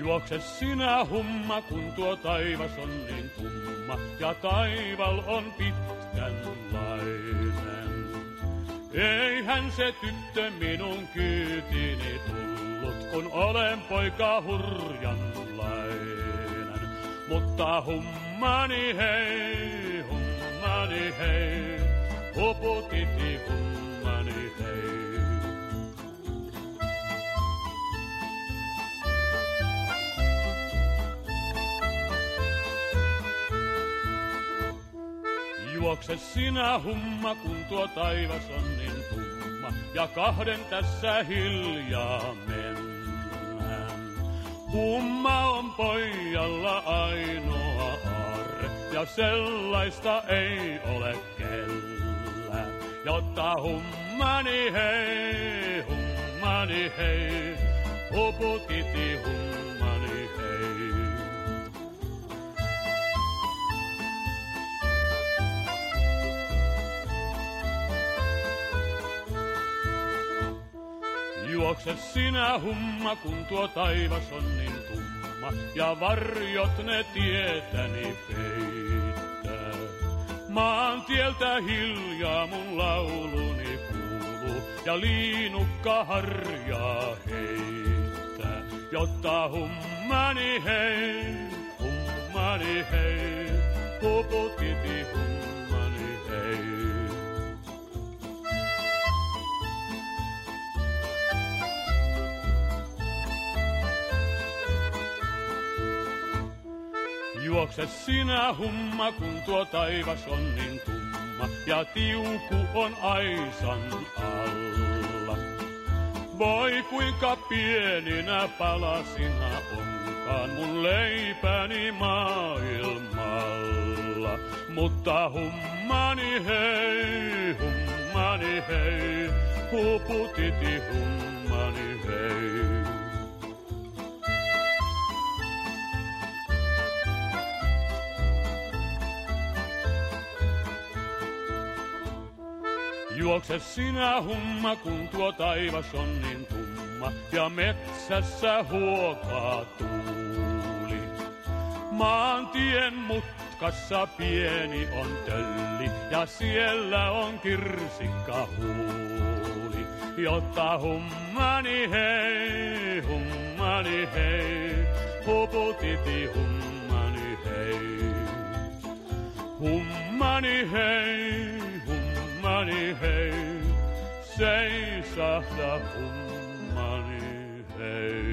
Juokse sinä humma, kun tuo taivas on niin tumma, ja taival on pitkänlainen. Eihän se tyttö minun kyytini tullut, kun olen poika hurjanlainen. Mutta hummani hei, hummani hei, huputiti hummani hei. Juokse sinä humma, kun tuo taivas on niin tumma, ja kahden tässä hiljaa mennään. Humma on pojalla ainoa aarre, ja sellaista ei ole kellään. Jotta hummani hei, hummani hei, huputiti hummani Juokse sinä humma, kun tuo taivas on niin tumma, ja varjot ne tietäni peittää. Maan tieltä hiljaa mun lauluni kuuluu, ja liinukka harjaa heittää. Jotta hummani hei, hummani hei, huputiti hummani Juokse sinä humma, kun tuo taivas on niin tumma, ja tiuku on aisan alla. Voi kuinka pieninä palasina onkaan mun leipäni maailmalla. Mutta hummani hei, hummani hei, huputiti hummani hei. Juokse sinä humma, kun tuo taivas on niin tumma, ja metsässä huokaa tuuli. Maantien mutkassa pieni on tölli, ja siellä on kirsikka huuli. Jotta hummani hei, hummani hei, huputiti hummani hei. Hummani hei, hummani hei, seisahda hummani hei.